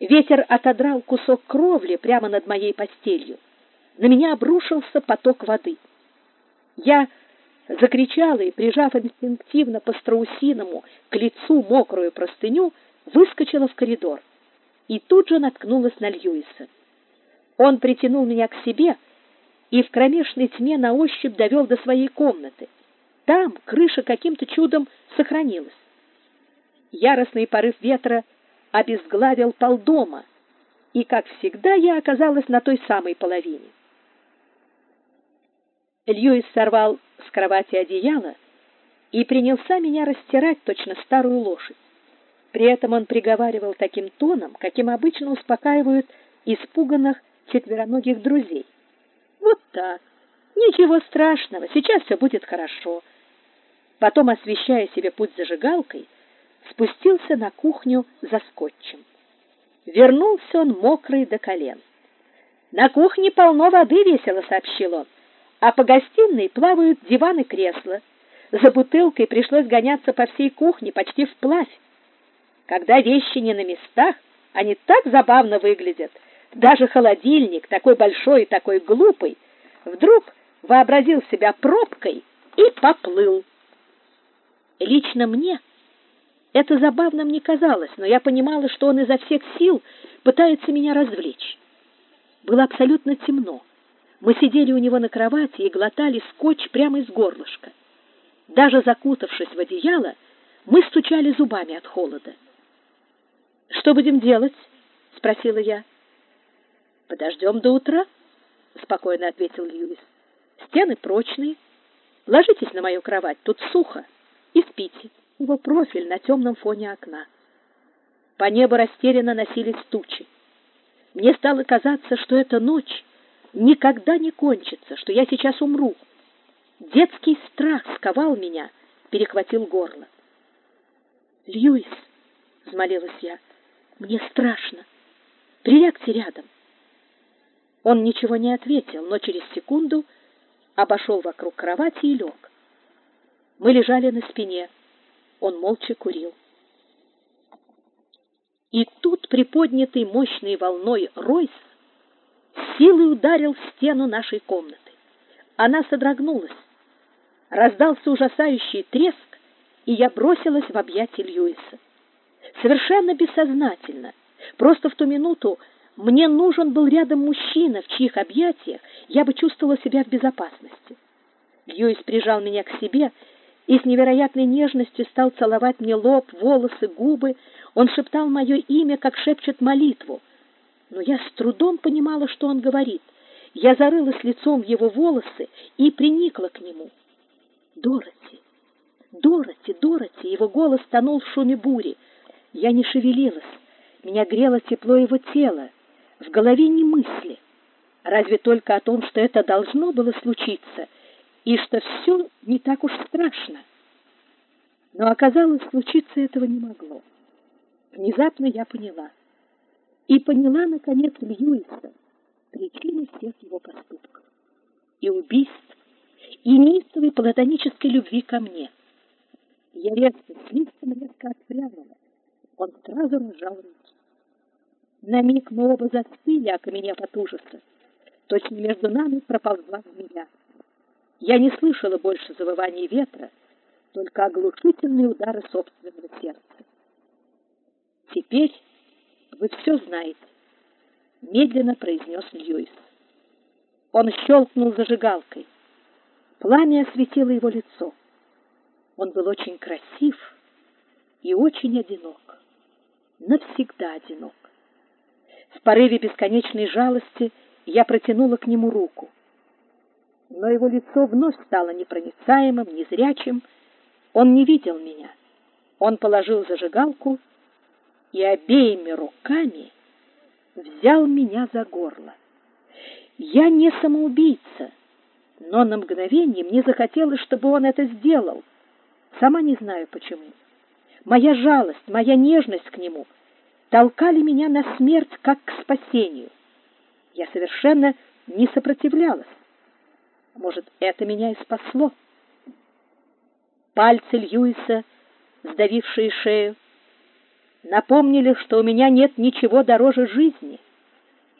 Ветер отодрал кусок кровли прямо над моей постелью. На меня обрушился поток воды. Я закричала и, прижав инстинктивно по страусиному к лицу мокрую простыню, выскочила в коридор и тут же наткнулась на Льюиса. Он притянул меня к себе и в кромешной тьме на ощупь довел до своей комнаты. Там крыша каким-то чудом сохранилась. Яростный порыв ветра обезглавил полдома, и, как всегда, я оказалась на той самой половине. Льюис сорвал с кровати одеяло и принялся меня растирать точно старую лошадь. При этом он приговаривал таким тоном, каким обычно успокаивают испуганных четвероногих друзей. Вот так. Ничего страшного, сейчас все будет хорошо. Потом, освещая себе путь зажигалкой, спустился на кухню за скотчем. Вернулся он мокрый до колен. На кухне полно воды, весело сообщил он, а по гостиной плавают диван и кресла. За бутылкой пришлось гоняться по всей кухне почти вплавь. Когда вещи не на местах, они так забавно выглядят. Даже холодильник, такой большой и такой глупый, вдруг вообразил себя пробкой и поплыл. Лично мне это забавным не казалось, но я понимала, что он изо всех сил пытается меня развлечь. Было абсолютно темно. Мы сидели у него на кровати и глотали скотч прямо из горлышка. Даже закутавшись в одеяло, мы стучали зубами от холода. Что будем делать? спросила я. Подождем до утра, спокойно ответил Льюис. Стены прочные. Ложитесь на мою кровать, тут сухо, и спите его профиль на темном фоне окна. По небу растерянно носились тучи. Мне стало казаться, что эта ночь никогда не кончится, что я сейчас умру. Детский страх сковал меня, перехватил горло. "Льюис", взмолилась я. "Мне страшно. Прилягте рядом". Он ничего не ответил, но через секунду обошел вокруг кровати и лег. Мы лежали на спине. Он молча курил. И тут приподнятый мощной волной Ройс силой ударил в стену нашей комнаты. Она содрогнулась. Раздался ужасающий треск, и я бросилась в объятия Льюиса. Совершенно бессознательно. Просто в ту минуту мне нужен был рядом мужчина, в чьих объятиях я бы чувствовала себя в безопасности. Льюис прижал меня к себе и с невероятной нежностью стал целовать мне лоб, волосы, губы. Он шептал мое имя, как шепчет молитву. Но я с трудом понимала, что он говорит. Я зарылась лицом в его волосы и приникла к нему. Дороти, Дороти, Дороти, его голос тонул в шуме бури. Я не шевелилась. Меня грело тепло его тела. В голове ни мысли. Разве только о том, что это должно было случиться — и что все не так уж страшно. Но оказалось, случиться этого не могло. Внезапно я поняла. И поняла, наконец, Льюиса, причину всех его поступков. И убийств, и неистовой платонической любви ко мне. Я резко, слишком резко отпрянула. Он сразу разжал руки. На миг мы оба застыли, окаменев от ужаса. Точно между нами проползла змея. Я не слышала больше завывания ветра, только оглушительные удары собственного сердца. Теперь вы все знаете, медленно произнес Льюис. Он щелкнул зажигалкой. Пламя осветило его лицо. Он был очень красив и очень одинок. Навсегда одинок. В порыве бесконечной жалости я протянула к нему руку но его лицо вновь стало непроницаемым, незрячим. Он не видел меня. Он положил зажигалку и обеими руками взял меня за горло. Я не самоубийца, но на мгновение мне захотелось, чтобы он это сделал. Сама не знаю почему. Моя жалость, моя нежность к нему толкали меня на смерть как к спасению. Я совершенно не сопротивлялась. Может, это меня и спасло? Пальцы Льюиса, сдавившие шею, напомнили, что у меня нет ничего дороже жизни,